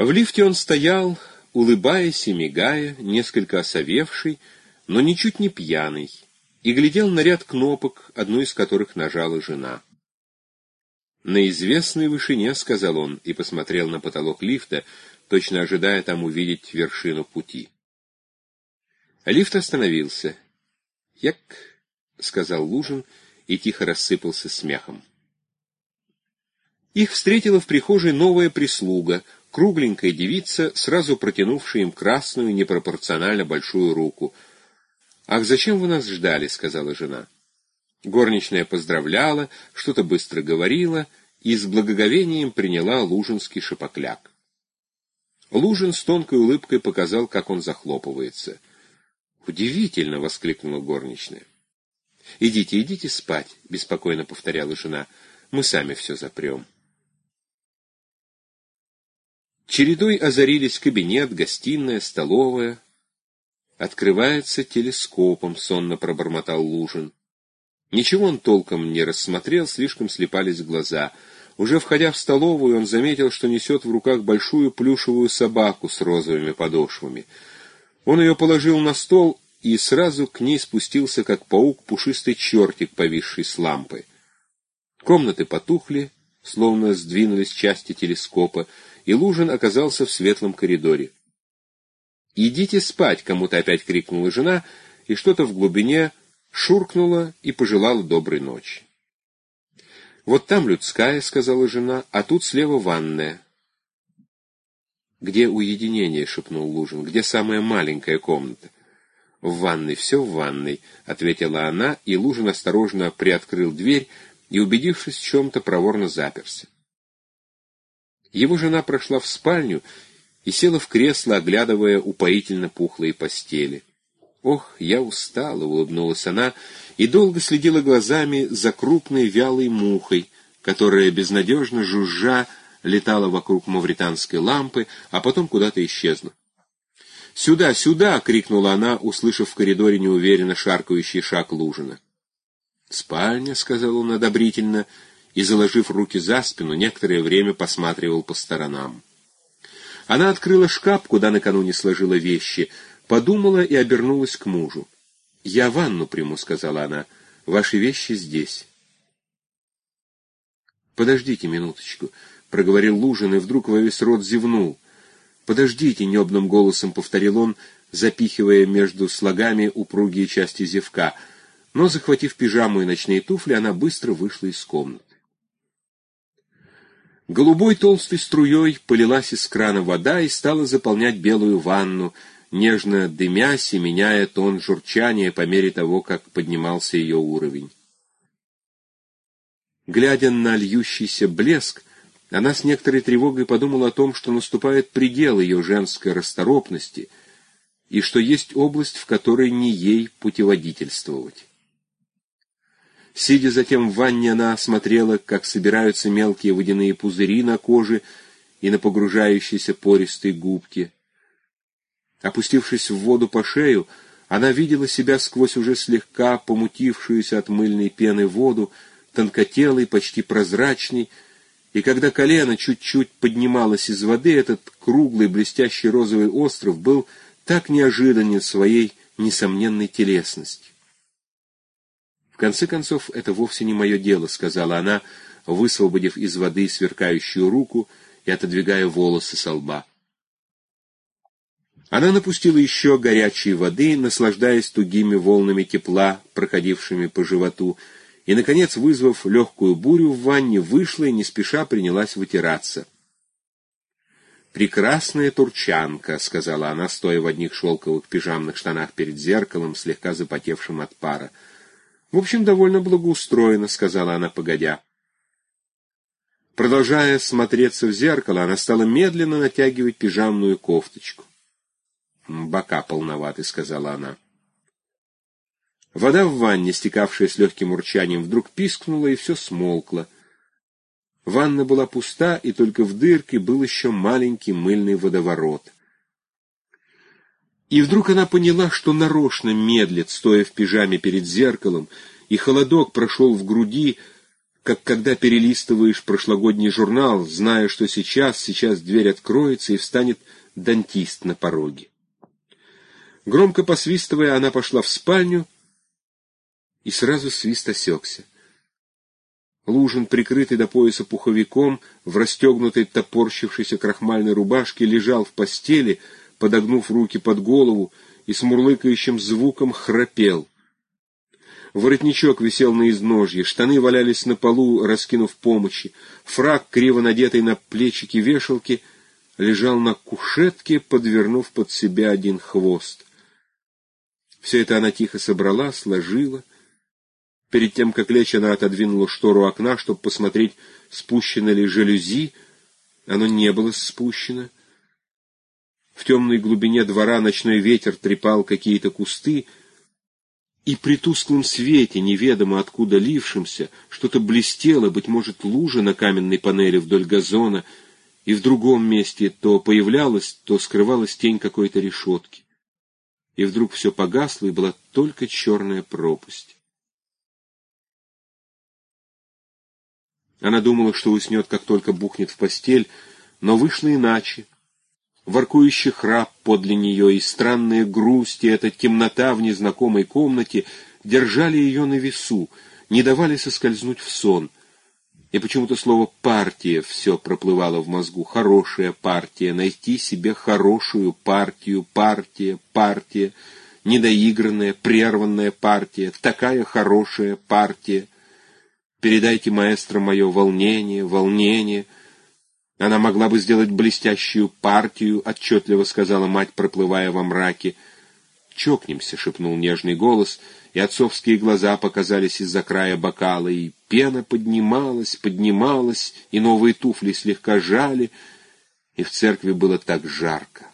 В лифте он стоял, улыбаясь и мигая, несколько осовевший, но ничуть не пьяный, и глядел на ряд кнопок, одну из которых нажала жена. «На известной вышине», — сказал он, и посмотрел на потолок лифта, точно ожидая там увидеть вершину пути. Лифт остановился. «Як», — сказал Лужин, и тихо рассыпался смехом. Их встретила в прихожей новая прислуга, кругленькая девица, сразу протянувшая им красную, непропорционально большую руку. «Ах, зачем вы нас ждали?» — сказала жена. Горничная поздравляла, что-то быстро говорила и с благоговением приняла лужинский шапокляк. Лужин с тонкой улыбкой показал, как он захлопывается. «Удивительно!» — воскликнула горничная. «Идите, идите спать», — беспокойно повторяла жена. «Мы сами все запрем». Чередой озарились кабинет, гостиная, столовая. «Открывается телескопом», — сонно пробормотал Лужин. Ничего он толком не рассмотрел, слишком слепались глаза. Уже входя в столовую, он заметил, что несет в руках большую плюшевую собаку с розовыми подошвами. Он ее положил на стол и сразу к ней спустился, как паук, пушистый чертик, повисший с лампы. Комнаты потухли, словно сдвинулись части телескопа, и Лужин оказался в светлом коридоре. «Идите спать!» — кому-то опять крикнула жена, и что-то в глубине шуркнула и пожелала доброй ночи. «Вот там людская», — сказала жена, — «а тут слева ванная». «Где уединение?» — шепнул Лужин. «Где самая маленькая комната?» «В ванной, все в ванной», — ответила она, и Лужин осторожно приоткрыл дверь и, убедившись в чем-то, проворно заперся. Его жена прошла в спальню и села в кресло, оглядывая упоительно пухлые постели. «Ох, я устала», — улыбнулась она, и долго следила глазами за крупной вялой мухой, которая, безнадежно жужжа, летала вокруг мавританской лампы, а потом куда-то исчезла. «Сюда, сюда!» — крикнула она, услышав в коридоре неуверенно шаркающий шаг Лужина. «Спальня», — сказал он одобрительно, и, заложив руки за спину, некоторое время посматривал по сторонам. Она открыла шкаф, куда накануне сложила вещи, подумала и обернулась к мужу. «Я ванну приму», — сказала она. «Ваши вещи здесь». «Подождите минуточку», — проговорил Лужин, и вдруг во весь рот зевнул. «Подождите», — небным голосом повторил он, запихивая между слогами упругие части зевка. Но, захватив пижаму и ночные туфли, она быстро вышла из комнаты. Голубой толстой струей полилась из крана вода и стала заполнять белую ванну, нежно дымясь и меняя тон журчания по мере того, как поднимался ее уровень. Глядя на льющийся блеск, она с некоторой тревогой подумала о том, что наступает предел ее женской расторопности и что есть область, в которой не ей путеводительствовать. Сидя затем в ванне, она смотрела, как собираются мелкие водяные пузыри на коже и на погружающейся пористой губке. Опустившись в воду по шею, она видела себя сквозь уже слегка помутившуюся от мыльной пены воду, тонкотелый, почти прозрачный, и когда колено чуть-чуть поднималось из воды, этот круглый блестящий розовый остров был так неожиданен своей несомненной телесностью конце концов, это вовсе не мое дело», — сказала она, высвободив из воды сверкающую руку и отодвигая волосы со лба. Она напустила еще горячей воды, наслаждаясь тугими волнами тепла, проходившими по животу, и, наконец, вызвав легкую бурю в ванне, вышла и не спеша принялась вытираться. «Прекрасная турчанка», — сказала она, стоя в одних шелковых пижамных штанах перед зеркалом, слегка запотевшим от пара. В общем, довольно благоустроено, сказала она, погодя. Продолжая смотреться в зеркало, она стала медленно натягивать пижамную кофточку. «Бока полноваты», — сказала она. Вода в ванне, стекавшая с легким урчанием, вдруг пискнула, и все смолкло. Ванна была пуста, и только в дырке был еще маленький мыльный водоворот. И вдруг она поняла, что нарочно медлит, стоя в пижаме перед зеркалом, и холодок прошел в груди, как когда перелистываешь прошлогодний журнал, зная, что сейчас, сейчас дверь откроется и встанет дантист на пороге. Громко посвистывая, она пошла в спальню, и сразу свист осекся. Лужин, прикрытый до пояса пуховиком, в расстегнутой топорщившейся крахмальной рубашке, лежал в постели, подогнув руки под голову, и с мурлыкающим звуком храпел. Воротничок висел на изножье, штаны валялись на полу, раскинув помощи, фраг, криво надетый на плечики вешалки, лежал на кушетке, подвернув под себя один хвост. Все это она тихо собрала, сложила. Перед тем, как лечь, она отодвинула штору окна, чтобы посмотреть, спущено ли жалюзи. Оно не было спущено. В темной глубине двора ночной ветер трепал какие-то кусты, и при тусклом свете, неведомо откуда лившемся, что-то блестело, быть может, лужа на каменной панели вдоль газона, и в другом месте то появлялась, то скрывалась тень какой-то решетки. И вдруг все погасло, и была только черная пропасть. Она думала, что уснет, как только бухнет в постель, но вышло иначе воркующий храп подле нее и странные грусти, эта темнота в незнакомой комнате держали ее на весу, не давали соскользнуть в сон. И почему-то слово «партия» все проплывало в мозгу. Хорошая партия, найти себе хорошую партию, партия, партия, недоигранная, прерванная партия, такая хорошая партия. Передайте, маэстро, мое волнение, волнение — она могла бы сделать блестящую партию, отчетливо сказала мать, проплывая во мраке. «Чокнемся», — шепнул нежный голос, и отцовские глаза показались из-за края бокала, и пена поднималась, поднималась, и новые туфли слегка жали, и в церкви было так жарко.